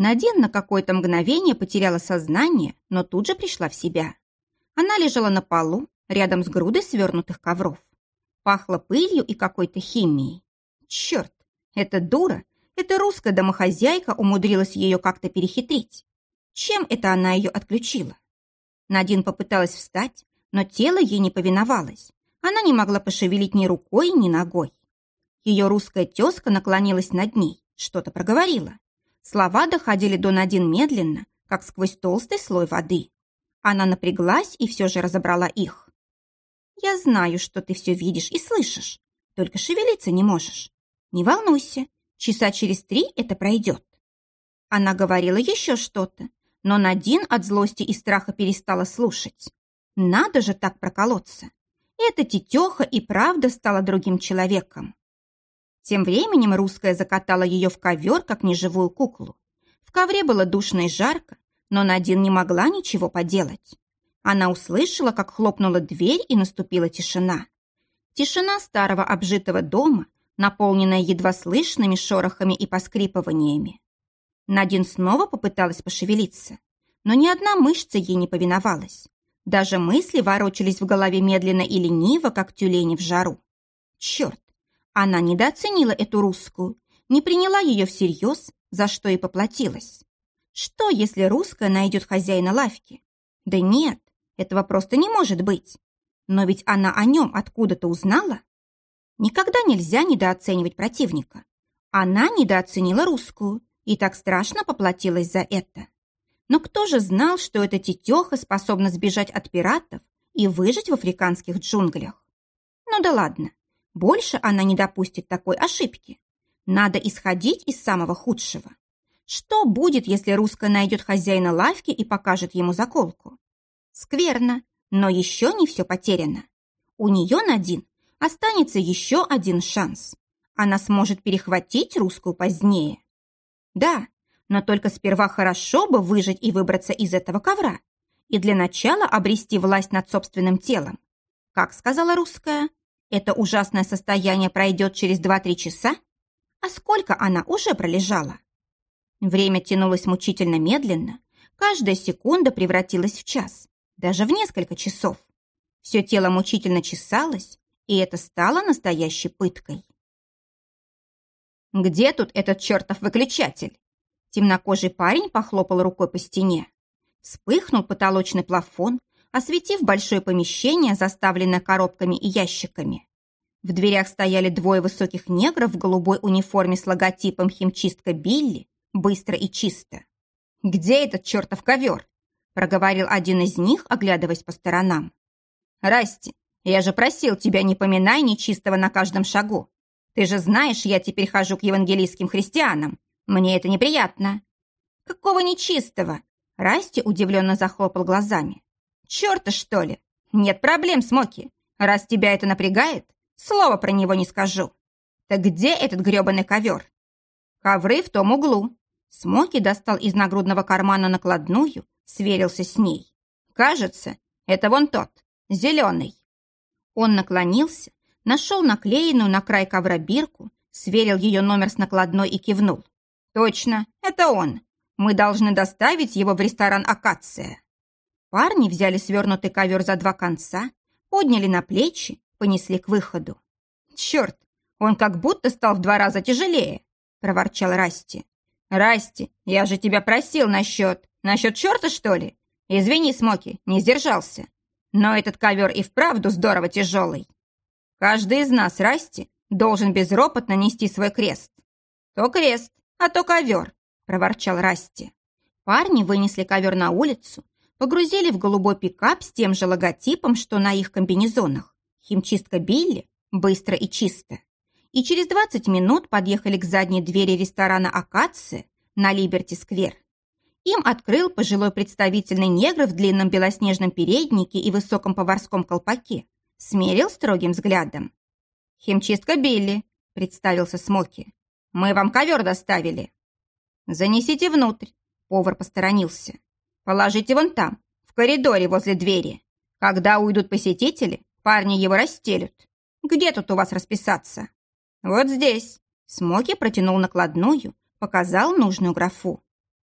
Надин на какое-то мгновение потеряла сознание, но тут же пришла в себя. Она лежала на полу, рядом с грудой свернутых ковров. Пахло пылью и какой-то химией. Черт, эта дура, эта русская домохозяйка умудрилась ее как-то перехитрить. Чем это она ее отключила? Надин попыталась встать, но тело ей не повиновалось. Она не могла пошевелить ни рукой, ни ногой. Ее русская тезка наклонилась над ней, что-то проговорила. Слова доходили до Надин медленно, как сквозь толстый слой воды. Она напряглась и все же разобрала их. «Я знаю, что ты все видишь и слышишь, только шевелиться не можешь. Не волнуйся, часа через три это пройдет». Она говорила еще что-то, но Надин от злости и страха перестала слушать. Надо же так проколоться. Эта тетеха и правда стала другим человеком. Тем временем русская закатала ее в ковер, как неживую куклу. В ковре было душно и жарко, но Надин не могла ничего поделать. Она услышала, как хлопнула дверь, и наступила тишина. Тишина старого обжитого дома, наполненная едва слышными шорохами и поскрипываниями. Надин снова попыталась пошевелиться, но ни одна мышца ей не повиновалась. Даже мысли ворочались в голове медленно и лениво, как тюлени в жару. Черт, она недооценила эту русскую, не приняла ее всерьез, за что и поплатилась. Что, если русская найдет хозяина лавки? Да нет, этого просто не может быть. Но ведь она о нем откуда-то узнала. Никогда нельзя недооценивать противника. Она недооценила русскую и так страшно поплатилась за это. Но кто же знал, что эта тетеха способна сбежать от пиратов и выжить в африканских джунглях? Ну да ладно, больше она не допустит такой ошибки. Надо исходить из самого худшего. Что будет, если русская найдет хозяина лавки и покажет ему заколку? Скверно, но еще не все потеряно. У нее, Надин, останется еще один шанс. Она сможет перехватить русскую позднее. Да, но только сперва хорошо бы выжить и выбраться из этого ковра. И для начала обрести власть над собственным телом. Как сказала русская, это ужасное состояние пройдет через 2-3 часа? А сколько она уже пролежала? Время тянулось мучительно медленно. Каждая секунда превратилась в час, даже в несколько часов. Все тело мучительно чесалось, и это стало настоящей пыткой. «Где тут этот чертов выключатель?» Темнокожий парень похлопал рукой по стене. Вспыхнул потолочный плафон, осветив большое помещение, заставленное коробками и ящиками. В дверях стояли двое высоких негров в голубой униформе с логотипом «Химчистка Билли», быстро и чисто. «Где этот чертов ковер?» – проговорил один из них, оглядываясь по сторонам. «Расти, я же просил тебя, не поминай нечистого на каждом шагу. Ты же знаешь, я теперь хожу к евангелийским христианам. Мне это неприятно». «Какого нечистого?» Расти удивленно захлопал глазами. «Черта, что ли? Нет проблем, Смоки. Раз тебя это напрягает, слова про него не скажу. Так где этот грёбаный ковер? Ковры в том углу. Смоки достал из нагрудного кармана накладную, сверился с ней. Кажется, это вон тот, зеленый. Он наклонился, нашел наклеенную на край ковра бирку, сверил ее номер с накладной и кивнул. Точно, это он. Мы должны доставить его в ресторан «Акация». Парни взяли свернутый ковер за два конца, подняли на плечи, понесли к выходу. «Черт, он как будто стал в два раза тяжелее», — проворчал Расти. «Расти, я же тебя просил насчет... Насчет черта, что ли? Извини, Смоки, не сдержался. Но этот ковер и вправду здорово тяжелый. Каждый из нас, Расти, должен безропотно нести свой крест. То крест, а то ковер», — проворчал Расти. Парни вынесли ковер на улицу, погрузили в голубой пикап с тем же логотипом, что на их комбинезонах. Химчистка Билли, быстро и чисто. И через 20 минут подъехали к задней двери ресторана «Акация» на Либерти-сквер. Им открыл пожилой представительный негр в длинном белоснежном переднике и высоком поварском колпаке. Смерил строгим взглядом. «Химчистка Билли», — представился Смоки. «Мы вам ковер доставили». «Занесите внутрь», — повар посторонился. Положите вон там, в коридоре возле двери. Когда уйдут посетители, парни его расстелют. Где тут у вас расписаться? Вот здесь. Смоки протянул накладную, показал нужную графу.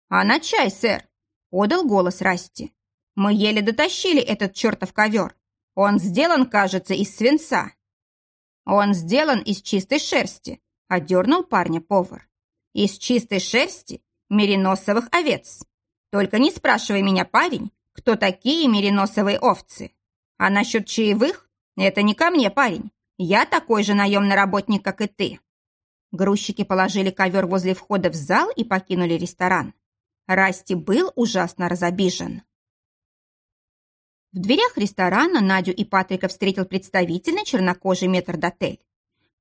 «А на чай, сэр!» — подал голос Расти. «Мы еле дотащили этот чертов ковер. Он сделан, кажется, из свинца». «Он сделан из чистой шерсти», — одернул парня повар. «Из чистой шерсти мериносовых овец. Только не спрашивай меня, парень, кто такие мериносовые овцы. А насчет чаевых? Это не ко мне, парень. Я такой же наемный работник, как и ты». Грузчики положили ковер возле входа в зал и покинули ресторан. Расти был ужасно разобижен. В дверях ресторана Надю и Патрика встретил представительный чернокожий метрдотель.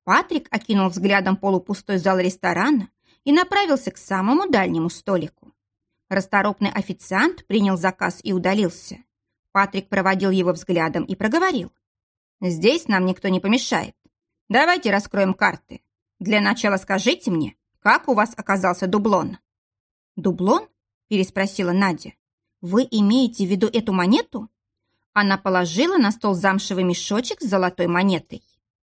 Патрик окинул взглядом полупустой зал ресторана и направился к самому дальнему столику. Расторопный официант принял заказ и удалился. Патрик проводил его взглядом и проговорил. «Здесь нам никто не помешает. Давайте раскроем карты. Для начала скажите мне, как у вас оказался дублон?» «Дублон?» – переспросила Надя. «Вы имеете в виду эту монету?» Она положила на стол замшевый мешочек с золотой монетой.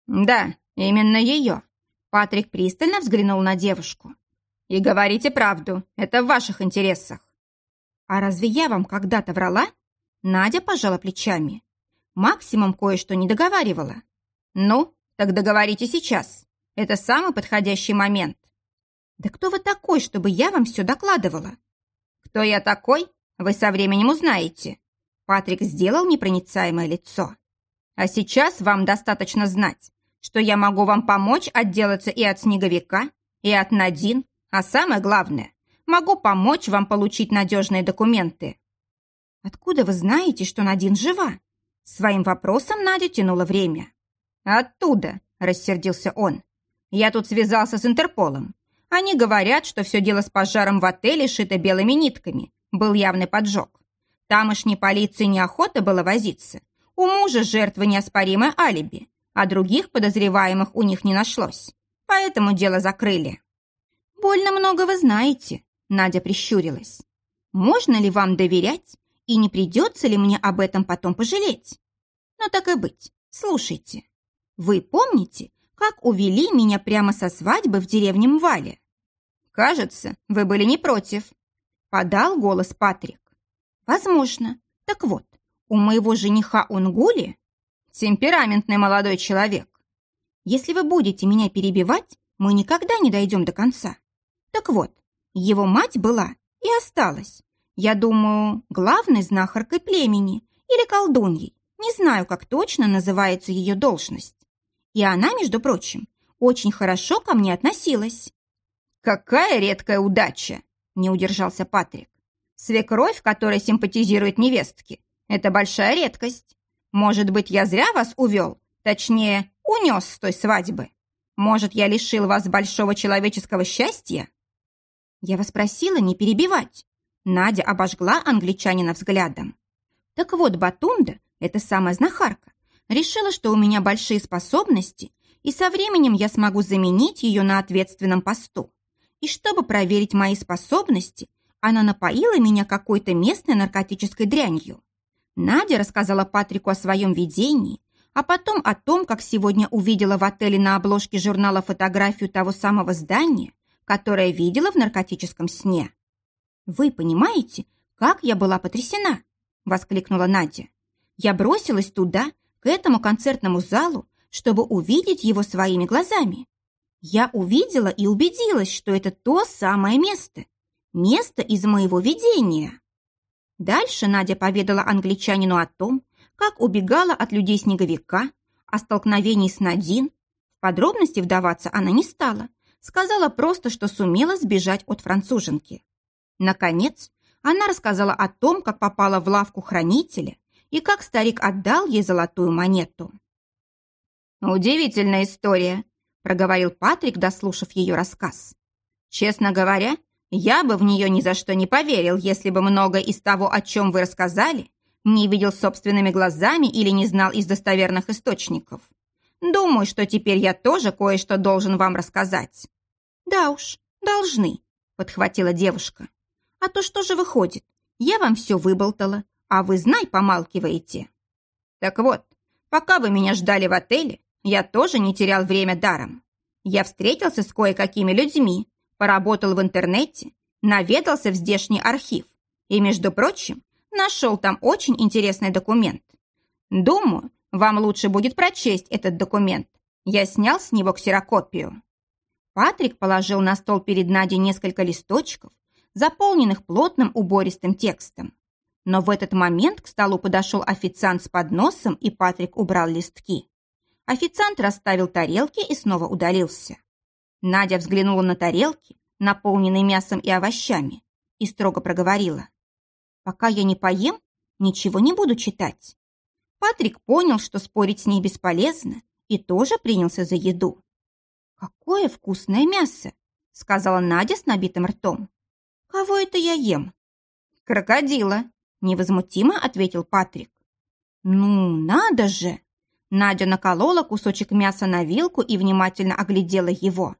«Да, именно ее». Патрик пристально взглянул на девушку. «И говорите правду, это в ваших интересах». «А разве я вам когда-то врала?» Надя пожала плечами. Максимум кое-что не договаривала. «Ну, так договорите сейчас. Это самый подходящий момент». «Да кто вы такой, чтобы я вам все докладывала?» «Кто я такой, вы со временем узнаете». Патрик сделал непроницаемое лицо. «А сейчас вам достаточно знать, что я могу вам помочь отделаться и от снеговика, и от Надин, а самое главное, могу помочь вам получить надежные документы». «Откуда вы знаете, что Надин жива?» Своим вопросом Надя тянула время. «Оттуда», — рассердился он. «Я тут связался с Интерполом. Они говорят, что все дело с пожаром в отеле шито белыми нитками. Был явный поджог. Тамошней полиции неохота было возиться. У мужа жертвы неоспоримое алиби, а других подозреваемых у них не нашлось. Поэтому дело закрыли. «Больно много вы знаете», — Надя прищурилась. «Можно ли вам доверять, и не придется ли мне об этом потом пожалеть? Ну так и быть, слушайте. Вы помните, как увели меня прямо со свадьбы в деревне Мвале. Кажется, вы были не против. Подал голос Патрик. Возможно. Так вот, у моего жениха Унгули темпераментный молодой человек. Если вы будете меня перебивать, мы никогда не дойдем до конца. Так вот, его мать была и осталась. Я думаю, главной знахаркой племени или колдуньей. Не знаю, как точно называется ее должность. И она, между прочим, очень хорошо ко мне относилась. «Какая редкая удача!» – не удержался Патрик. «Свекровь, которая симпатизирует невестке, это большая редкость. Может быть, я зря вас увел, точнее, унес с той свадьбы. Может, я лишил вас большого человеческого счастья?» Я вас просила не перебивать. Надя обожгла англичанина взглядом. Так вот, Батунда, эта самая знахарка, Решила, что у меня большие способности, и со временем я смогу заменить ее на ответственном посту. И чтобы проверить мои способности, она напоила меня какой-то местной наркотической дрянью. Надя рассказала Патрику о своем видении, а потом о том, как сегодня увидела в отеле на обложке журнала фотографию того самого здания, которое видела в наркотическом сне. «Вы понимаете, как я была потрясена?» – воскликнула Надя. «Я бросилась туда к этому концертному залу, чтобы увидеть его своими глазами. Я увидела и убедилась, что это то самое место. Место из моего видения. Дальше Надя поведала англичанину о том, как убегала от людей-снеговика, о столкновении с Надин. В подробности вдаваться она не стала. Сказала просто, что сумела сбежать от француженки. Наконец, она рассказала о том, как попала в лавку хранителя и как старик отдал ей золотую монету. «Удивительная история», – проговорил Патрик, дослушав ее рассказ. «Честно говоря, я бы в нее ни за что не поверил, если бы многое из того, о чем вы рассказали, не видел собственными глазами или не знал из достоверных источников. Думаю, что теперь я тоже кое-что должен вам рассказать». «Да уж, должны», – подхватила девушка. «А то что же выходит? Я вам все выболтала, а вы, знай, помалкиваете. Так вот, пока вы меня ждали в отеле, я тоже не терял время даром. Я встретился с кое-какими людьми, поработал в интернете Наведался в здешний архив и, между прочим, нашел там очень интересный документ. Думаю, вам лучше будет прочесть этот документ. Я снял с него ксерокопию». Патрик положил на стол перед Надей несколько листочков, заполненных плотным убористым текстом. Но в этот момент к столу подошел официант с подносом, и Патрик убрал листки. Официант расставил тарелки и снова удалился. Надя взглянула на тарелки, наполненные мясом и овощами, и строго проговорила. «Пока я не поем, ничего не буду читать». Патрик понял, что спорить с ней бесполезно, и тоже принялся за еду. «Какое вкусное мясо!» — сказала Надя с набитым ртом. «Кого это я ем?» «Крокодила», — невозмутимо ответил Патрик. «Ну, надо же!» Надя наколола кусочек мяса на вилку и внимательно оглядела его.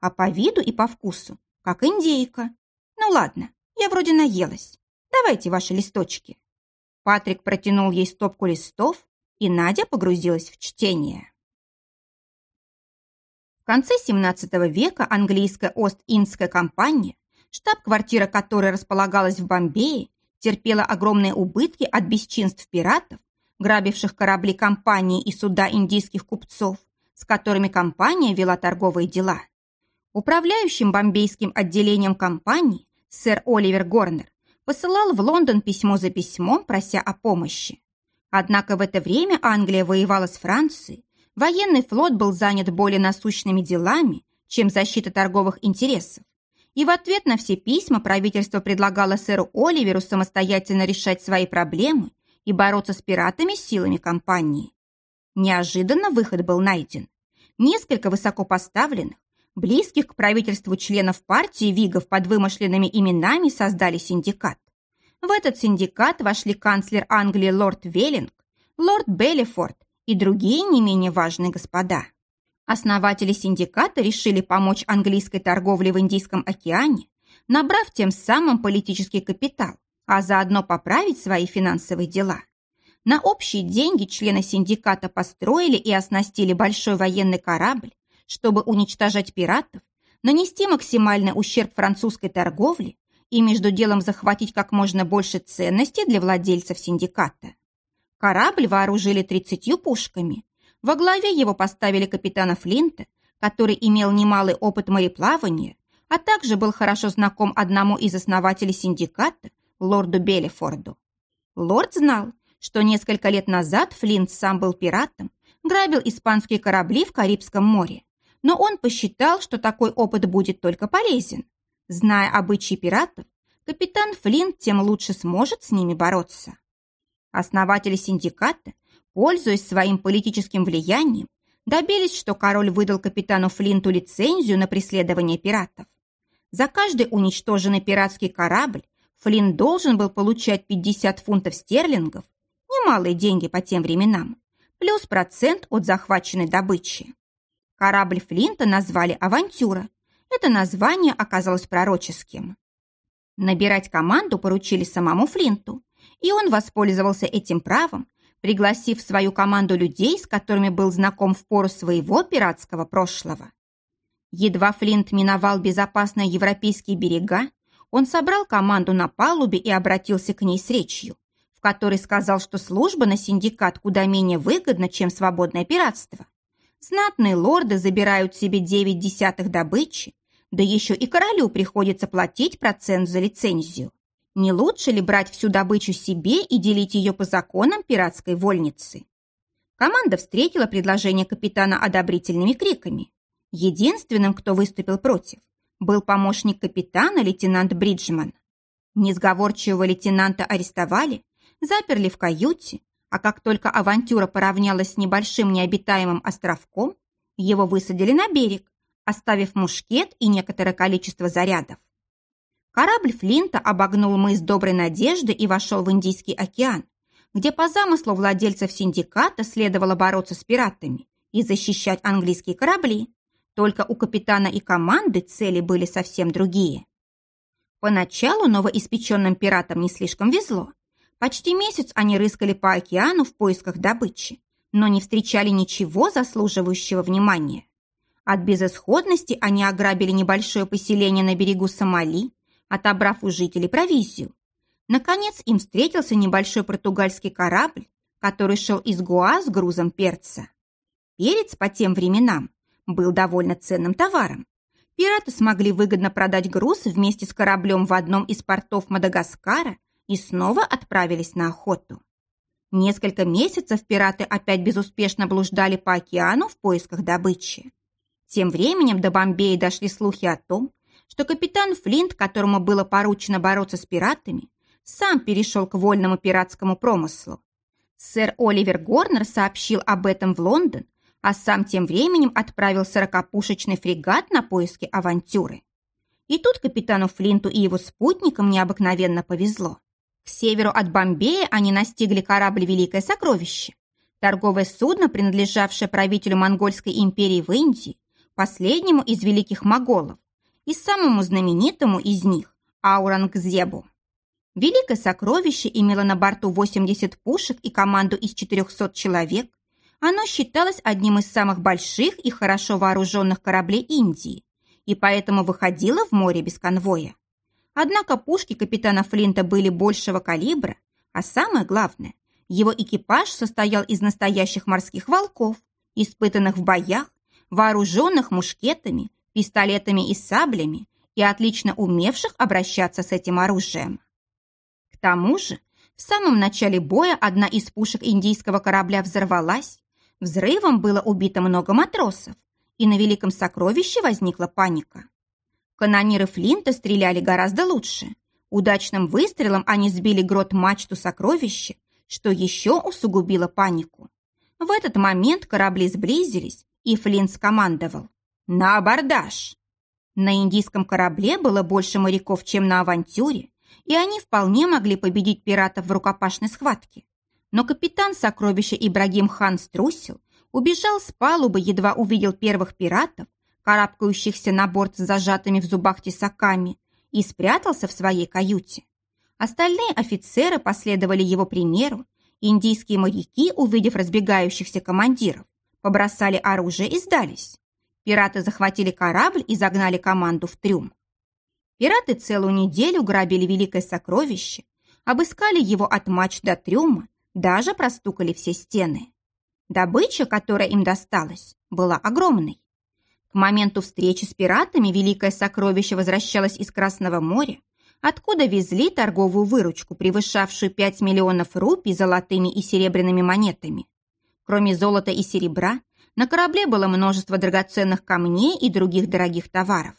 А по виду и по вкусу, как индейка. Ну ладно, я вроде наелась. Давайте ваши листочки. Патрик протянул ей стопку листов, и Надя погрузилась в чтение. В конце XVII века английская Ост-Индская компания, штаб-квартира которой располагалась в Бомбее, терпела огромные убытки от бесчинств пиратов, грабивших корабли компании и суда индийских купцов, с которыми компания вела торговые дела. Управляющим бомбейским отделением компании сэр Оливер Горнер посылал в Лондон письмо за письмом, прося о помощи. Однако в это время Англия воевала с Францией, военный флот был занят более насущными делами, чем защита торговых интересов. И в ответ на все письма правительство предлагало сэру Оливеру самостоятельно решать свои проблемы и бороться с пиратами силами компании. Неожиданно выход был найден. Несколько высокопоставленных, близких к правительству членов партии Вигов под вымышленными именами создали синдикат. В этот синдикат вошли канцлер Англии лорд Веллинг, лорд Беллифорд и другие не менее важные господа. Основатели синдиката решили помочь английской торговле в Индийском океане, набрав тем самым политический капитал, а заодно поправить свои финансовые дела. На общие деньги члены синдиката построили и оснастили большой военный корабль, чтобы уничтожать пиратов, нанести максимальный ущерб французской торговле и между делом захватить как можно больше ценностей для владельцев синдиката. Корабль вооружили 30 пушками. Во главе его поставили капитана Флинта, который имел немалый опыт мореплавания, а также был хорошо знаком одному из основателей синдиката, лорду Беллифорду. Лорд знал, что несколько лет назад Флинт сам был пиратом, грабил испанские корабли в Карибском море, но он посчитал, что такой опыт будет только полезен. Зная обычаи пиратов, капитан Флинт тем лучше сможет с ними бороться. Основатели синдиката, пользуясь своим политическим влиянием, добились, что король выдал капитану Флинту лицензию на преследование пиратов. За каждый уничтоженный пиратский корабль Флинн должен был получать 50 фунтов стерлингов, немалые деньги по тем временам, плюс процент от захваченной добычи. Корабль Флинта назвали «Авантюра». Это название оказалось пророческим. Набирать команду поручили самому Флинту, и он воспользовался этим правом, пригласив в свою команду людей, с которыми был знаком в пору своего пиратского прошлого. Едва Флинт миновал безопасные европейские берега, он собрал команду на палубе и обратился к ней с речью, в которой сказал, что служба на синдикат куда менее выгодна, чем свободное пиратство. Знатные лорды забирают себе девять десятых добычи, да еще и королю приходится платить процент за лицензию. Не лучше ли брать всю добычу себе и делить ее по законам пиратской вольницы? Команда встретила предложение капитана одобрительными криками. Единственным, кто выступил против, был помощник капитана лейтенант Бриджман. Несговорчивого лейтенанта арестовали, заперли в каюте, а как только авантюра поравнялась с небольшим необитаемым островком, его высадили на берег, оставив мушкет и некоторое количество зарядов. Корабль Флинта обогнул мыс Доброй Надежды и вошел в Индийский океан, где по замыслу владельцев синдиката следовало бороться с пиратами и защищать английские корабли. Только у капитана и команды цели были совсем другие. Поначалу новоиспеченным пиратам не слишком везло. Почти месяц они рыскали по океану в поисках добычи, но не встречали ничего заслуживающего внимания. От безысходности они ограбили небольшое поселение на берегу Сомали, отобрав у жителей провизию. Наконец им встретился небольшой португальский корабль, который шел из Гуа с грузом перца. Перец по тем временам был довольно ценным товаром. Пираты смогли выгодно продать груз вместе с кораблем в одном из портов Мадагаскара и снова отправились на охоту. Несколько месяцев пираты опять безуспешно блуждали по океану в поисках добычи. Тем временем до Бомбея дошли слухи о том, что капитан Флинт, которому было поручено бороться с пиратами, сам перешел к вольному пиратскому промыслу. Сэр Оливер Горнер сообщил об этом в Лондон, а сам тем временем отправил сорокопушечный фрегат на поиски авантюры. И тут капитану Флинту и его спутникам необыкновенно повезло. К северу от Бомбея они настигли корабль «Великое сокровище», торговое судно, принадлежавшее правителю Монгольской империи в Индии, последнему из великих моголов и самому знаменитому из них – Аурангзебу. Великое сокровище имело на борту 80 пушек и команду из 400 человек. Оно считалось одним из самых больших и хорошо вооруженных кораблей Индии и поэтому выходило в море без конвоя. Однако пушки капитана Флинта были большего калибра, а самое главное, его экипаж состоял из настоящих морских волков, испытанных в боях, вооруженных мушкетами, пистолетами и саблями и отлично умевших обращаться с этим оружием. К тому же, в самом начале боя одна из пушек индийского корабля взорвалась, взрывом было убито много матросов, и на великом сокровище возникла паника. Канониры Флинта стреляли гораздо лучше. Удачным выстрелом они сбили грот мачту сокровища, что еще усугубило панику. В этот момент корабли сблизились, и Флинт скомандовал «На абордаж!». На индийском корабле было больше моряков, чем на авантюре, и они вполне могли победить пиратов в рукопашной схватке. Но капитан сокровища Ибрагим хан струсил, убежал с палубы, едва увидел первых пиратов, карабкающихся на борт с зажатыми в зубах тесаками, и спрятался в своей каюте. Остальные офицеры последовали его примеру, индийские моряки, увидев разбегающихся командиров, побросали оружие и сдались. Пираты захватили корабль и загнали команду в трюм. Пираты целую неделю грабили великое сокровище, обыскали его от мач до трюма, даже простукали все стены. Добыча, которая им досталась, была огромной. Моменту встречи с пиратами великое сокровище возвращалось из Красного моря, откуда везли торговую выручку, превышавшую 5 миллионов рупий золотыми и серебряными монетами. Кроме золота и серебра, на корабле было множество драгоценных камней и других дорогих товаров.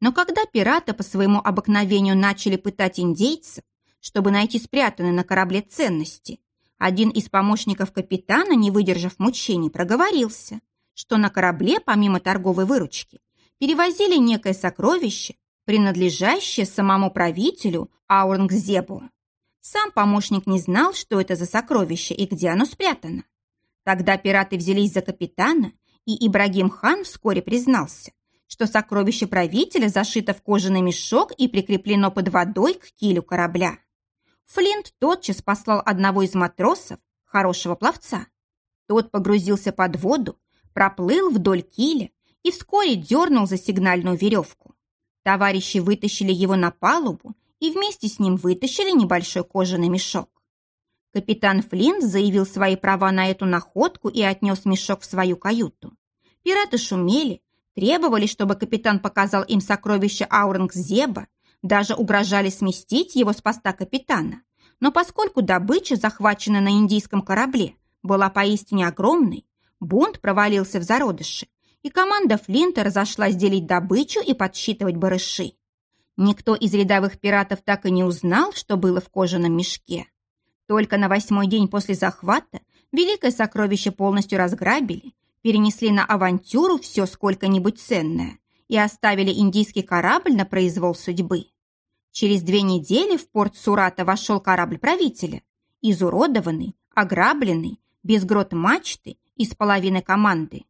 Но когда пираты по своему обыкновению начали пытать индейцев, чтобы найти спрятанные на корабле ценности, один из помощников капитана, не выдержав мучений, проговорился, что на корабле, помимо торговой выручки, перевозили некое сокровище, принадлежащее самому правителю Аурнгзебу. Сам помощник не знал, что это за сокровище и где оно спрятано. Тогда пираты взялись за капитана, и Ибрагим хан вскоре признался, что сокровище правителя зашито в кожаный мешок и прикреплено под водой к килю корабля. Флинт тотчас послал одного из матросов, хорошего пловца. Тот погрузился под воду, проплыл вдоль киля и вскоре дернул за сигнальную веревку. Товарищи вытащили его на палубу и вместе с ним вытащили небольшой кожаный мешок. Капитан Флинт заявил свои права на эту находку и отнес мешок в свою каюту. Пираты шумели, Требовали, чтобы капитан показал им сокровища Аурангзеба, даже угрожали сместить его с поста капитана. Но поскольку добыча, захваченная на индийском корабле, была поистине огромной, бунт провалился в зародыши, и команда Флинта разошлась делить добычу и подсчитывать барыши. Никто из рядовых пиратов так и не узнал, что было в кожаном мешке. Только на восьмой день после захвата великое сокровище полностью разграбили, перенесли на авантюру все сколько-нибудь ценное и оставили индийский корабль на произвол судьбы. Через две недели в порт Сурата вошел корабль правителя, изуродованный, ограбленный, без грот мачты и с половины команды.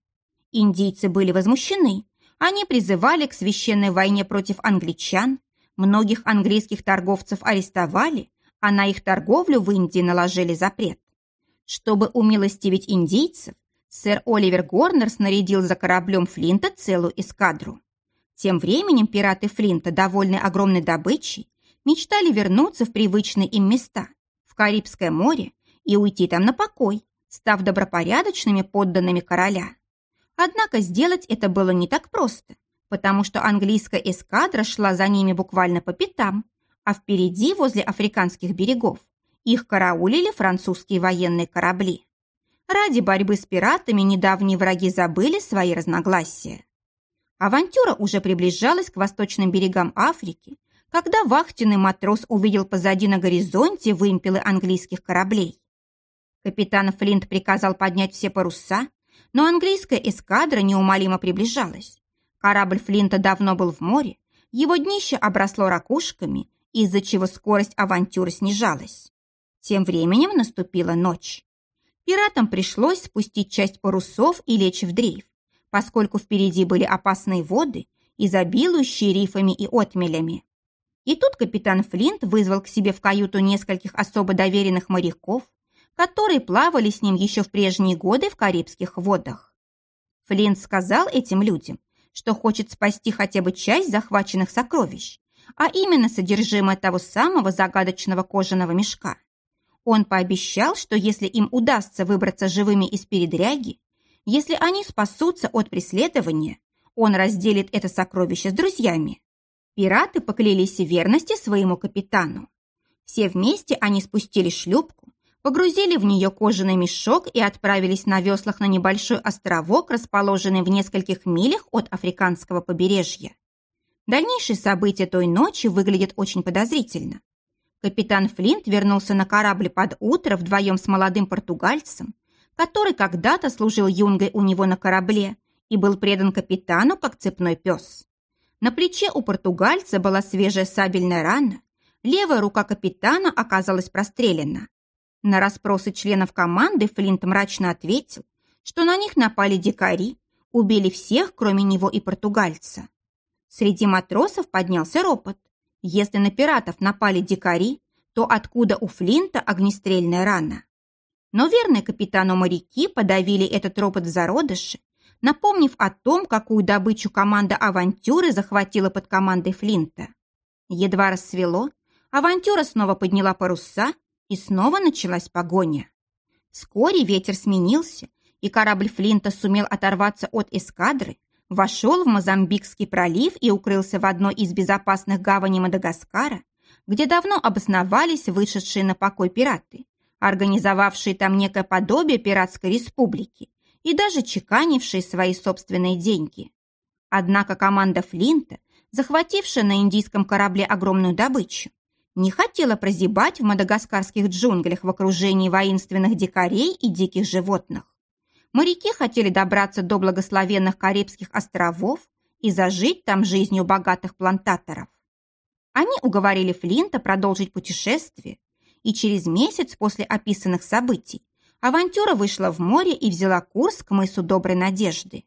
Индийцы были возмущены. Они призывали к священной войне против англичан, многих английских торговцев арестовали, а на их торговлю в Индии наложили запрет. Чтобы умилостивить индийцев, сэр Оливер Горнер снарядил за кораблем Флинта целую эскадру. Тем временем пираты Флинта, довольные огромной добычей, мечтали вернуться в привычные им места, в Карибское море, и уйти там на покой, став добропорядочными подданными короля. Однако сделать это было не так просто, потому что английская эскадра шла за ними буквально по пятам, а впереди, возле африканских берегов, их караулили французские военные корабли. Ради борьбы с пиратами недавние враги забыли свои разногласия. Авантюра уже приближалась к восточным берегам Африки, когда вахтенный матрос увидел позади на горизонте вымпелы английских кораблей. Капитан Флинт приказал поднять все паруса, но английская эскадра неумолимо приближалась. Корабль Флинта давно был в море, его днище обросло ракушками, из-за чего скорость авантюры снижалась. Тем временем наступила ночь. Пиратам пришлось спустить часть парусов и лечь в дрейф, поскольку впереди были опасные воды, изобилующие рифами и отмелями. И тут капитан Флинт вызвал к себе в каюту нескольких особо доверенных моряков, которые плавали с ним еще в прежние годы в Карибских водах. Флинт сказал этим людям, что хочет спасти хотя бы часть захваченных сокровищ, а именно содержимое того самого загадочного кожаного мешка. Он пообещал, что если им удастся выбраться живыми из передряги, если они спасутся от преследования, он разделит это сокровище с друзьями. Пираты поклялись верности своему капитану. Все вместе они спустили шлюпку, погрузили в нее кожаный мешок и отправились на веслах на небольшой островок, расположенный в нескольких милях от африканского побережья. Дальнейшие события той ночи выглядят очень подозрительно. Капитан Флинт вернулся на корабль под утро вдвоем с молодым португальцем, который когда-то служил юнгой у него на корабле и был предан капитану как цепной пес. На плече у португальца была свежая сабельная рана, левая рука капитана оказалась прострелена. На расспросы членов команды Флинт мрачно ответил, что на них напали дикари, убили всех, кроме него и португальца. Среди матросов поднялся ропот. Если на пиратов напали дикари, то откуда у Флинта огнестрельная рана? Но верные капитану моряки подавили этот ропот в зародыше, напомнив о том, какую добычу команда «Авантюры» захватила под командой Флинта. Едва рассвело, «Авантюра» снова подняла паруса, и снова началась погоня. Вскоре ветер сменился, и корабль Флинта сумел оторваться от эскадры, вошел в Мозамбикский пролив и укрылся в одной из безопасных гаваней Мадагаскара, где давно обосновались вышедшие на покой пираты, организовавшие там некое подобие пиратской республики и даже чеканившие свои собственные деньги. Однако команда Флинта, захватившая на индийском корабле огромную добычу, не хотела прозябать в мадагаскарских джунглях в окружении воинственных дикарей и диких животных моряки хотели добраться до благословенных Карибских островов и зажить там жизнью богатых плантаторов. Они уговорили Флинта продолжить путешествие, и через месяц после описанных событий авантюра вышла в море и взяла курс к мысу Доброй Надежды.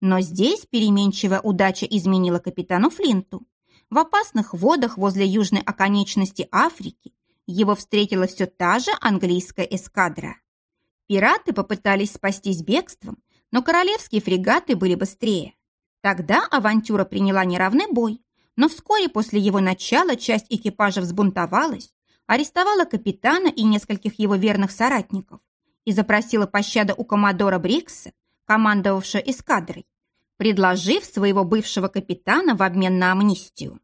Но здесь переменчивая удача изменила капитану Флинту. В опасных водах возле южной оконечности Африки его встретила все та же английская эскадра. Пираты попытались спастись бегством, но королевские фрегаты были быстрее. Тогда авантюра приняла неравный бой, но вскоре после его начала часть экипажа взбунтовалась, арестовала капитана и нескольких его верных соратников и запросила пощады у коммодора Брикса, командовавшего эскадрой, предложив своего бывшего капитана в обмен на амнистию.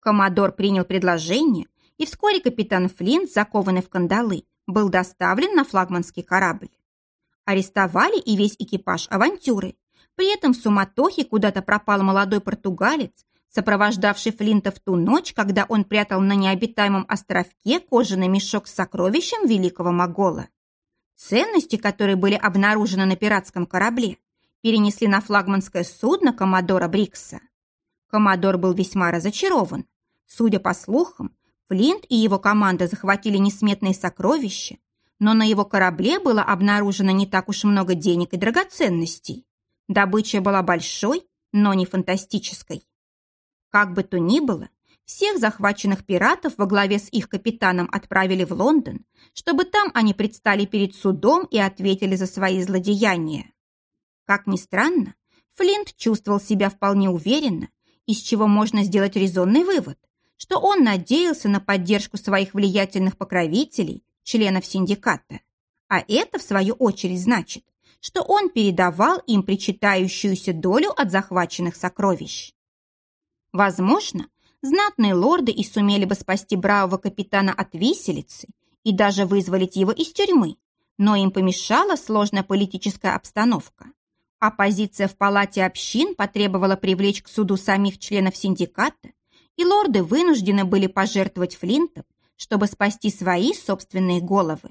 Коммодор принял предложение, и вскоре капитан Флинт, закованный в кандалы, был доставлен на флагманский корабль. Арестовали и весь экипаж авантюры. При этом в суматохе куда-то пропал молодой португалец, сопровождавший Флинта в ту ночь, когда он прятал на необитаемом островке кожаный мешок с сокровищем великого Могола. Ценности, которые были обнаружены на пиратском корабле, перенесли на флагманское судно Коммодора Брикса. Коммодор был весьма разочарован. Судя по слухам, Флинт и его команда захватили несметные сокровища, но на его корабле было обнаружено не так уж много денег и драгоценностей. Добыча была большой, но не фантастической. Как бы то ни было, всех захваченных пиратов во главе с их капитаном отправили в Лондон, чтобы там они предстали перед судом и ответили за свои злодеяния. Как ни странно, Флинт чувствовал себя вполне уверенно из чего можно сделать резонный вывод, что он надеялся на поддержку своих влиятельных покровителей, членов синдиката. А это, в свою очередь, значит, что он передавал им причитающуюся долю от захваченных сокровищ. Возможно, знатные лорды и сумели бы спасти бравого капитана от виселицы и даже вызволить его из тюрьмы, но им помешала сложная политическая обстановка. Оппозиция в палате общин потребовала привлечь к суду самих членов синдиката, и лорды вынуждены были пожертвовать Флинтом, чтобы спасти свои собственные головы.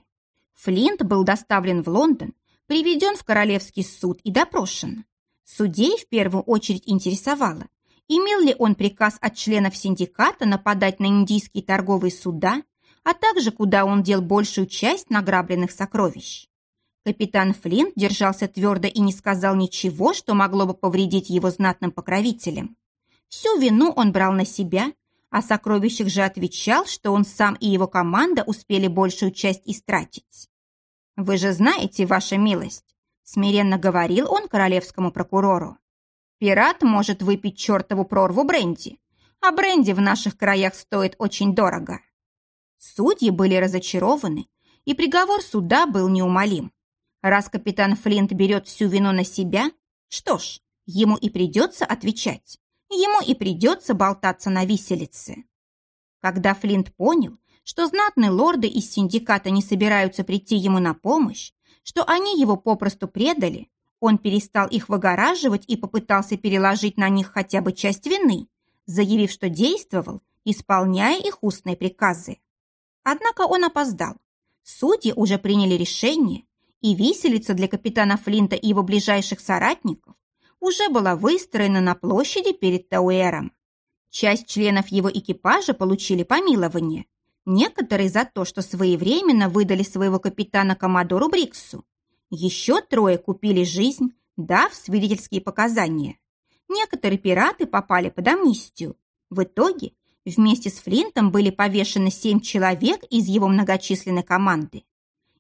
Флинт был доставлен в Лондон, приведен в Королевский суд и допрошен. Судей в первую очередь интересовало, имел ли он приказ от членов синдиката нападать на индийские торговые суда, а также куда он дел большую часть награбленных сокровищ. Капитан Флинт держался твердо и не сказал ничего, что могло бы повредить его знатным покровителям. Всю вину он брал на себя, о сокровищах же отвечал, что он сам и его команда успели большую часть истратить. «Вы же знаете, ваша милость», — смиренно говорил он королевскому прокурору. «Пират может выпить чертову прорву бренди, а бренди в наших краях стоит очень дорого». Судьи были разочарованы, и приговор суда был неумолим. Раз капитан Флинт берет всю вину на себя, что ж, ему и придется отвечать. Ему и придется болтаться на виселице. Когда Флинт понял, что знатные лорды из синдиката не собираются прийти ему на помощь, что они его попросту предали, он перестал их выгораживать и попытался переложить на них хотя бы часть вины, заявив, что действовал, исполняя их устные приказы. Однако он опоздал. Судьи уже приняли решение, и виселица для капитана Флинта и его ближайших соратников уже была выстроена на площади перед Тауэром. Часть членов его экипажа получили помилование, некоторые за то, что своевременно выдали своего капитана Комодору Бриксу. Еще трое купили жизнь, дав свидетельские показания. Некоторые пираты попали под амнистию. В итоге вместе с Флинтом были повешены семь человек из его многочисленной команды.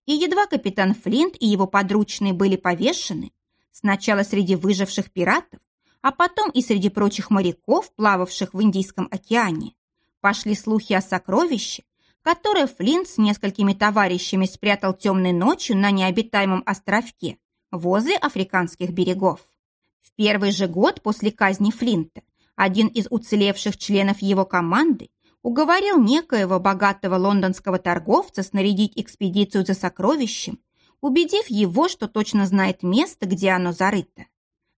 И едва капитан Флинт и его подручные были повешены, сначала среди выживших пиратов, а потом и среди прочих моряков, плававших в Индийском океане, пошли слухи о сокровище, которое Флинт с несколькими товарищами спрятал темной ночью на необитаемом островке возле африканских берегов. В первый же год после казни Флинта один из уцелевших членов его команды уговорил некоего богатого лондонского торговца снарядить экспедицию за сокровищем, убедив его, что точно знает место, где оно зарыто.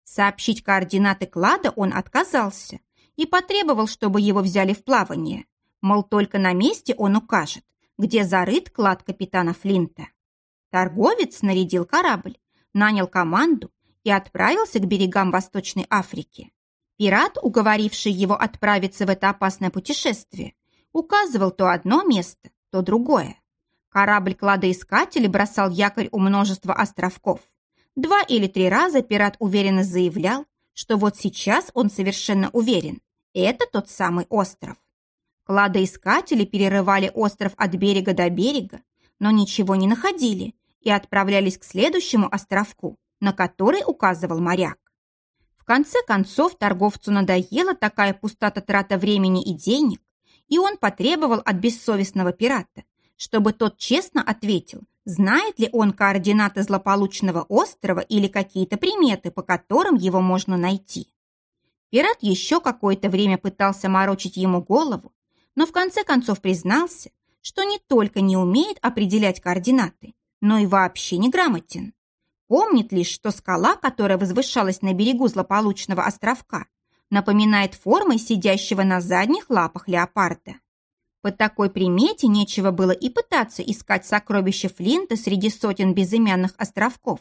Сообщить координаты клада он отказался и потребовал, чтобы его взяли в плавание. Мол, только на месте он укажет, где зарыт клад капитана Флинта. Торговец снарядил корабль, нанял команду и отправился к берегам Восточной Африки. Пират, уговоривший его отправиться в это опасное путешествие, указывал то одно место, то другое. Корабль-кладоискатель бросал якорь у множества островков. Два или три раза пират уверенно заявлял, что вот сейчас он совершенно уверен, это тот самый остров. Кладоискатели перерывали остров от берега до берега, но ничего не находили и отправлялись к следующему островку, на который указывал моряк конце концов торговцу надоела такая пустота трата времени и денег, и он потребовал от бессовестного пирата, чтобы тот честно ответил, знает ли он координаты злополучного острова или какие-то приметы, по которым его можно найти. Пират еще какое-то время пытался морочить ему голову, но в конце концов признался, что не только не умеет определять координаты, но и вообще не грамотен. Помнит лишь, что скала, которая возвышалась на берегу злополучного островка, напоминает формой сидящего на задних лапах леопарда. По такой примете нечего было и пытаться искать сокровища Флинта среди сотен безымянных островков.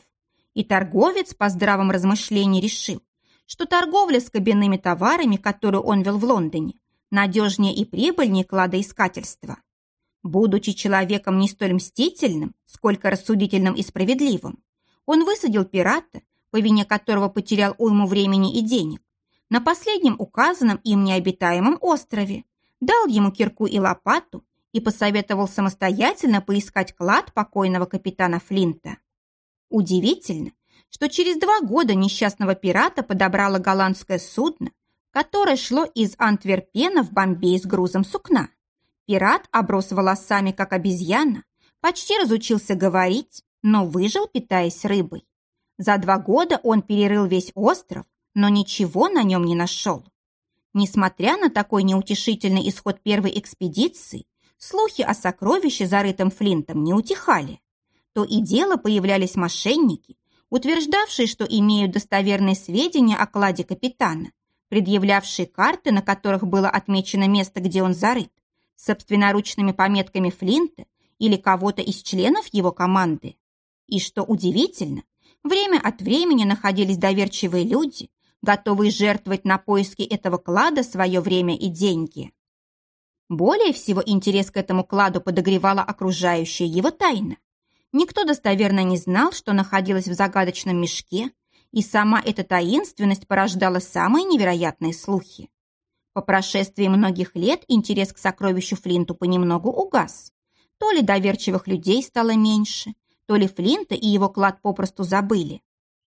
И торговец по здравом размышлении решил, что торговля с кабинными товарами, которую он вел в Лондоне, надежнее и прибыльнее кладоискательства. Будучи человеком не столь мстительным, сколько рассудительным и справедливым, он высадил пирата, по вине которого потерял уйму времени и денег, на последнем указанном им необитаемом острове, дал ему кирку и лопату и посоветовал самостоятельно поискать клад покойного капитана Флинта. Удивительно, что через два года несчастного пирата подобрало голландское судно, которое шло из Антверпена в Бомбей с грузом сукна. Пират оброс волосами, как обезьяна, почти разучился говорить, но выжил, питаясь рыбой. За два года он перерыл весь остров, но ничего на нем не нашел. Несмотря на такой неутешительный исход первой экспедиции, слухи о сокровище, зарытом Флинтом, не утихали. То и дело появлялись мошенники, утверждавшие, что имеют достоверные сведения о кладе капитана, предъявлявшие карты, на которых было отмечено место, где он зарыт, собственноручными пометками Флинта или кого-то из членов его команды. И что удивительно, время от времени находились доверчивые люди, готовые жертвовать на поиски этого клада свое время и деньги. Более всего интерес к этому кладу подогревала окружающая его тайна. Никто достоверно не знал, что находилось в загадочном мешке, и сама эта таинственность порождала самые невероятные слухи. По прошествии многих лет интерес к сокровищу Флинту понемногу угас. То ли доверчивых людей стало меньше, то ли Флинта и его клад попросту забыли.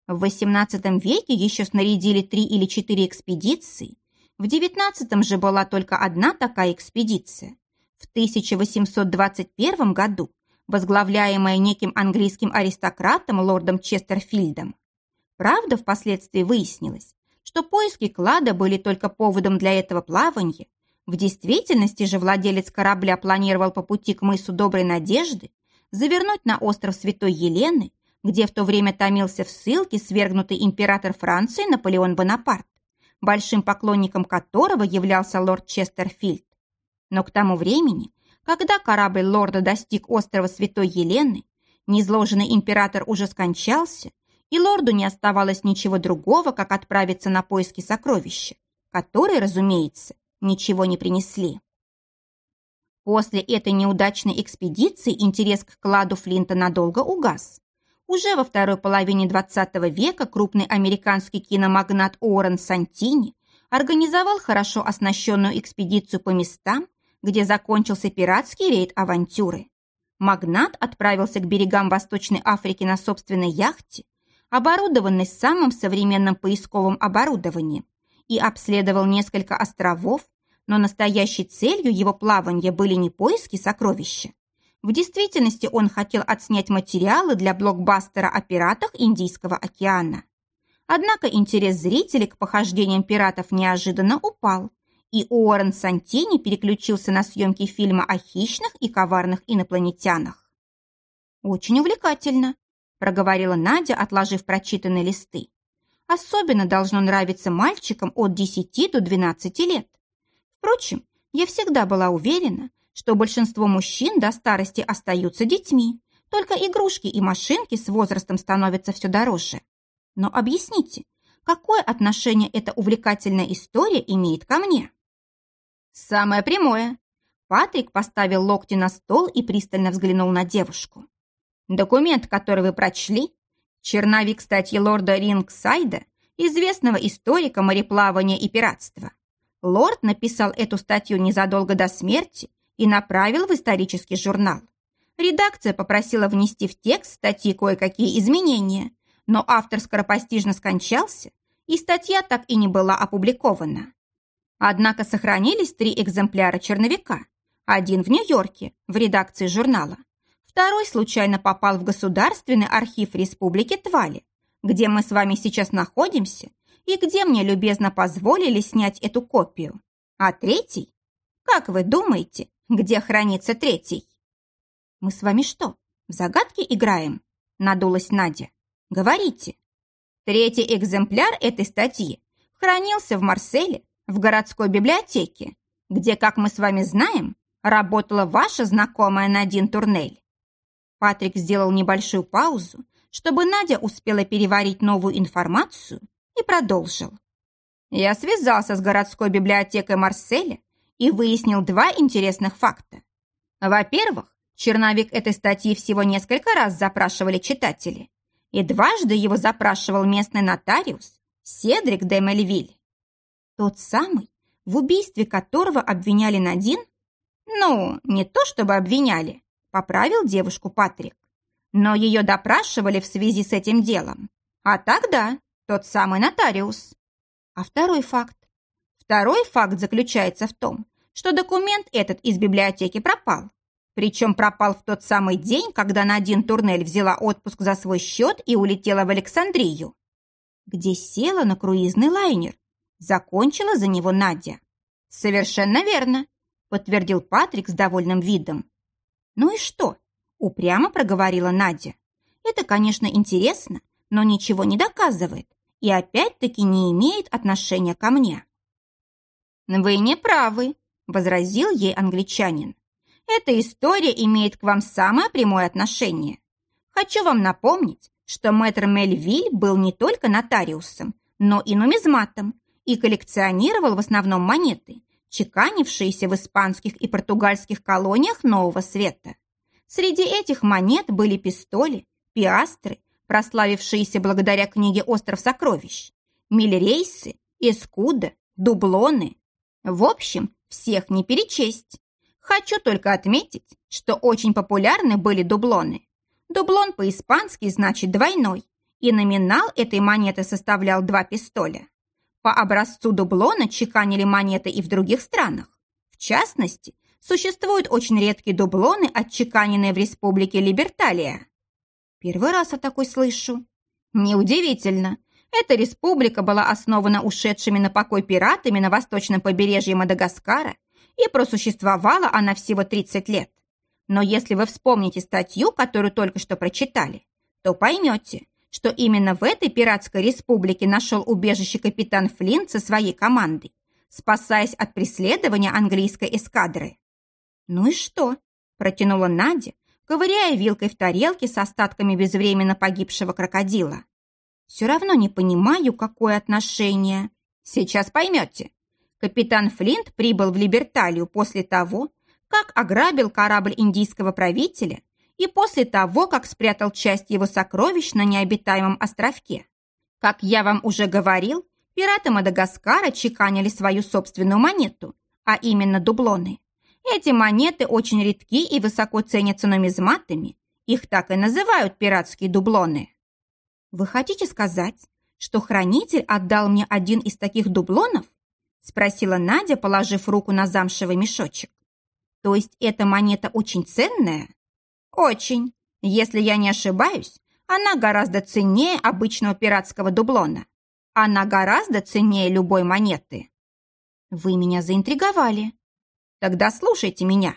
В XVIII веке еще снарядили три или четыре экспедиции, в XIX же была только одна такая экспедиция. В 1821 году, возглавляемая неким английским аристократом лордом Честерфильдом. Правда, впоследствии выяснилось, что поиски клада были только поводом для этого плавания. В действительности же владелец корабля планировал по пути к мысу Доброй Надежды завернуть на остров Святой Елены, где в то время томился в ссылке свергнутый император Франции Наполеон Бонапарт, большим поклонником которого являлся лорд Честерфильд. Но к тому времени, когда корабль лорда достиг острова Святой Елены, незложенный император уже скончался, и лорду не оставалось ничего другого, как отправиться на поиски сокровища, которые, разумеется, ничего не принесли. После этой неудачной экспедиции интерес к кладу Флинта надолго угас. Уже во второй половине XX века крупный американский киномагнат Уоррен Сантини организовал хорошо оснащенную экспедицию по местам, где закончился пиратский рейд авантюры. Магнат отправился к берегам Восточной Африки на собственной яхте, оборудованный самым современным поисковым оборудованием, и обследовал несколько островов, но настоящей целью его плавания были не поиски сокровища. В действительности он хотел отснять материалы для блокбастера о пиратах Индийского океана. Однако интерес зрителей к похождениям пиратов неожиданно упал, и Уоррен Сантини переключился на съемки фильма о хищных и коварных инопланетянах. Очень увлекательно, проговорила Надя, отложив прочитанные листы. Особенно должно нравиться мальчикам от 10 до 12 лет. Впрочем, я всегда была уверена, что большинство мужчин до старости остаются детьми, только игрушки и машинки с возрастом становятся все дороже. Но объясните, какое отношение эта увлекательная история имеет ко мне? Самое прямое. Патрик поставил локти на стол и пристально взглянул на девушку. Документ, который вы прочли, черновик статьи лорда Рингсайда, известного историка мореплавания и пиратства. Лорд написал эту статью незадолго до смерти и направил в исторический журнал. Редакция попросила внести в текст статьи кое-какие изменения, но автор скоропостижно скончался, и статья так и не была опубликована. Однако сохранились три экземпляра черновика. Один в Нью-Йорке, в редакции журнала, Второй случайно попал в Государственный архив Республики Твали, где мы с вами сейчас находимся и где мне любезно позволили снять эту копию. А третий? Как вы думаете, где хранится третий? Мы с вами что, в загадки играем? Надулась Надя. Говорите. Третий экземпляр этой статьи хранился в Марселе, в городской библиотеке, где, как мы с вами знаем, работала ваша знакомая Надин Турнель. Патрик сделал небольшую паузу, чтобы Надя успела переварить новую информацию и продолжил. Я связался с городской библиотекой Марселя и выяснил два интересных факта. Во-первых, черновик этой статьи всего несколько раз запрашивали читатели, и дважды его запрашивал местный нотариус Седрик де Мельвиль. Тот самый, в убийстве которого обвиняли Надин? Ну, не то чтобы обвиняли, Поправил девушку Патрик. Но ее допрашивали в связи с этим делом. А тогда тот самый нотариус. А второй факт. Второй факт заключается в том, что документ этот из библиотеки пропал. Причем пропал в тот самый день, когда Надин Турнель взяла отпуск за свой счет и улетела в Александрию, где села на круизный лайнер. Закончила за него Надя. «Совершенно верно», — подтвердил Патрик с довольным видом. «Ну и что?» — упрямо проговорила Надя. «Это, конечно, интересно, но ничего не доказывает и опять-таки не имеет отношения ко мне». «Вы не правы», — возразил ей англичанин. «Эта история имеет к вам самое прямое отношение. Хочу вам напомнить, что мэтр Мельвиль был не только нотариусом, но и нумизматом и коллекционировал в основном монеты, чеканившиеся в испанских и португальских колониях Нового Света. Среди этих монет были пистоли, пиастры, прославившиеся благодаря книге «Остров сокровищ», мильрейсы, эскуда, дублоны, в общем, всех не перечесть. Хочу только отметить, что очень популярны были дублоны. Дублон по-испански значит «двойной», и номинал этой монеты составлял два пистоля. По образцу дублона чеканили монеты и в других странах. В частности, существуют очень редкие дублоны, отчеканенные в республике Либерталия. Первый раз о такой слышу. Неудивительно, эта республика была основана ушедшими на покой пиратами на восточном побережье Мадагаскара, и просуществовала она всего 30 лет. Но если вы вспомните статью, которую только что прочитали, то поймете, что именно в этой пиратской республике нашел убежище капитан Флинт со своей командой, спасаясь от преследования английской эскадры. «Ну и что?» – протянула Надя, ковыряя вилкой в тарелке с остатками безвременно погибшего крокодила. Все равно не понимаю, какое отношение. Сейчас поймете. Капитан Флинт прибыл в Либерталию после того, как ограбил корабль индийского правителя и после того, как спрятал часть его сокровищ на необитаемом островке. Как я вам уже говорил, пираты Мадагаскара чеканили свою собственную монету, а именно дублоны. Эти монеты очень редки и высоко ценятся нумизматами. Их так и называют пиратские дублоны. «Вы хотите сказать, что хранитель отдал мне один из таких дублонов?» спросила Надя, положив руку на замшевый мешочек. «То есть эта монета очень ценная?» «Очень. Если я не ошибаюсь, она гораздо ценнее обычного пиратского дублона. Она гораздо ценнее любой монеты». «Вы меня заинтриговали». «Тогда слушайте меня.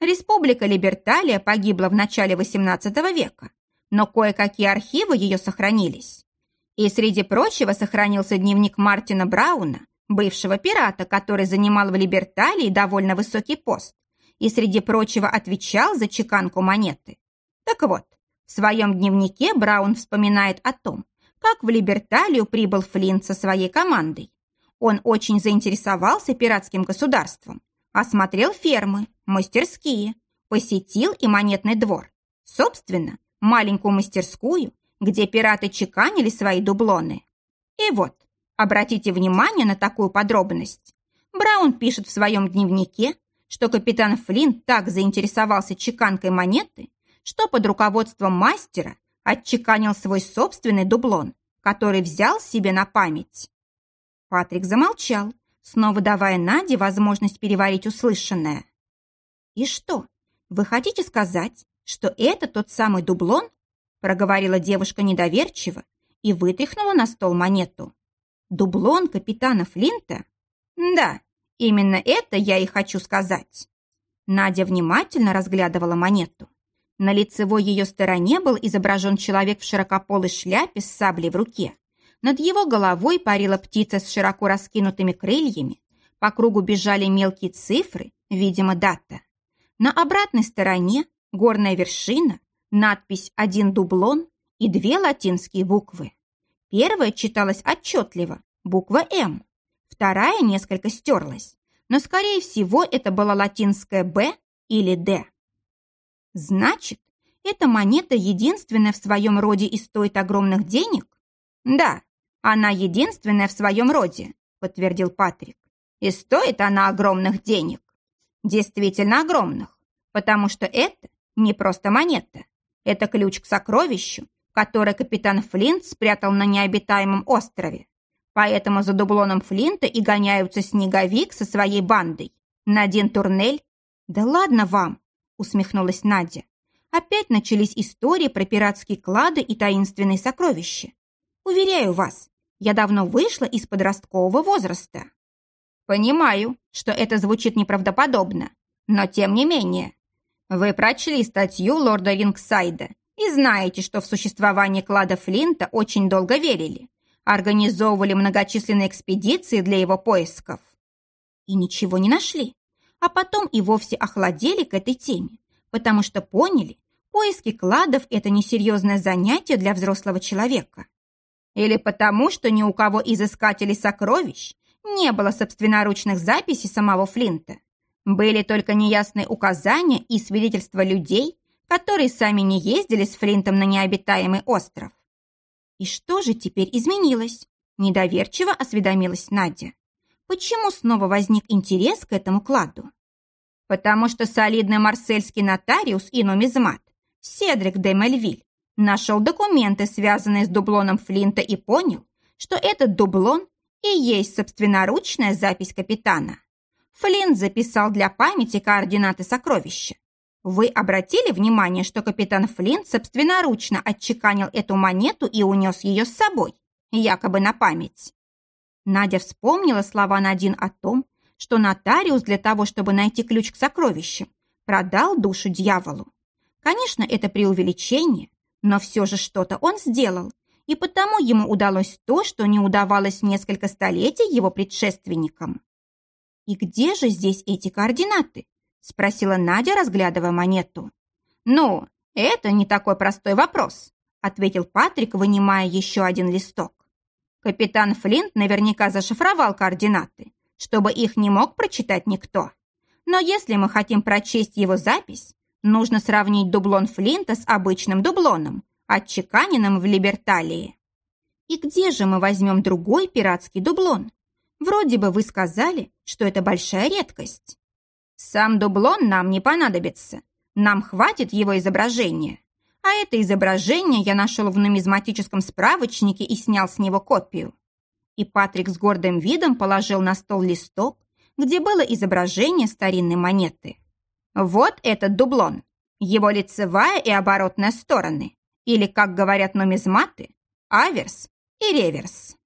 Республика Либерталия погибла в начале XVIII века но кое-какие архивы ее сохранились. И среди прочего сохранился дневник Мартина Брауна, бывшего пирата, который занимал в Либерталии довольно высокий пост, и среди прочего отвечал за чеканку монеты. Так вот, в своем дневнике Браун вспоминает о том, как в Либерталию прибыл Флинт со своей командой. Он очень заинтересовался пиратским государством, осмотрел фермы, мастерские, посетил и монетный двор. Собственно, маленькую мастерскую, где пираты чеканили свои дублоны. И вот, обратите внимание на такую подробность. Браун пишет в своем дневнике, что капитан Флинн так заинтересовался чеканкой монеты, что под руководством мастера отчеканил свой собственный дублон, который взял себе на память. Патрик замолчал, снова давая Наде возможность переварить услышанное. «И что, вы хотите сказать, что это тот самый дублон?» проговорила девушка недоверчиво и вытряхнула на стол монету. «Дублон капитана Флинта?» «Да, именно это я и хочу сказать». Надя внимательно разглядывала монету. На лицевой ее стороне был изображен человек в широкополой шляпе с саблей в руке. Над его головой парила птица с широко раскинутыми крыльями. По кругу бежали мелкие цифры, видимо, дата. На обратной стороне горная вершина, надпись «Один дублон» и две латинские буквы. Первая читалась отчетливо, буква «М», вторая несколько стерлась, но, скорее всего, это была латинская «Б» или «Д». Значит, эта монета единственная в своем роде и стоит огромных денег? Да, она единственная в своем роде, подтвердил Патрик. И стоит она огромных денег. Действительно огромных, потому что это не просто монета. Это ключ к сокровищу, которое капитан Флинт спрятал на необитаемом острове. Поэтому за дублоном Флинта и гоняются снеговик со своей бандой. Надин Турнель? Да ладно вам, усмехнулась Надя. Опять начались истории про пиратские клады и таинственные сокровища. Уверяю вас, я давно вышла из подросткового возраста. Понимаю, что это звучит неправдоподобно, но тем не менее. Вы прочли статью лорда Рингсайда и знаете, что в существование клада Флинта очень долго верили. Организовывали многочисленные экспедиции для его поисков. И ничего не нашли. А потом и вовсе охладели к этой теме, потому что поняли, поиски кладов – это несерьезное занятие для взрослого человека. Или потому, что ни у кого из искателей сокровищ не было собственноручных записей самого Флинта. Были только неясные указания и свидетельства людей, которые сами не ездили с Флинтом на необитаемый остров. И что же теперь изменилось? Недоверчиво осведомилась Надя. Почему снова возник интерес к этому кладу? Потому что солидный марсельский нотариус и нумизмат Седрик де Мельвиль нашел документы, связанные с дублоном Флинта, и понял, что этот дублон и есть собственноручная запись капитана. Флинт записал для памяти координаты сокровища. Вы обратили внимание, что капитан Флинт собственноручно отчеканил эту монету и унес ее с собой, якобы на память? Надя вспомнила слова Надин о том, что нотариус для того, чтобы найти ключ к сокровищам, продал душу дьяволу. Конечно, это преувеличение, но все же что-то он сделал, и потому ему удалось то, что не удавалось несколько столетий его предшественникам. «И где же здесь эти координаты?» – спросила Надя, разглядывая монету. «Ну, это не такой простой вопрос», – ответил Патрик, вынимая еще один листок. Капитан Флинт наверняка зашифровал координаты, чтобы их не мог прочитать никто. Но если мы хотим прочесть его запись, нужно сравнить дублон Флинта с обычным дублоном, отчеканенным в Либерталии. И где же мы возьмем другой пиратский дублон? Вроде бы вы сказали, что это большая редкость. Сам дублон нам не понадобится. Нам хватит его изображения. А это изображение я нашел в нумизматическом справочнике и снял с него копию. И Патрик с гордым видом положил на стол листок, где было изображение старинной монеты. Вот этот дублон. Его лицевая и оборотная стороны. Или, как говорят нумизматы, аверс и реверс.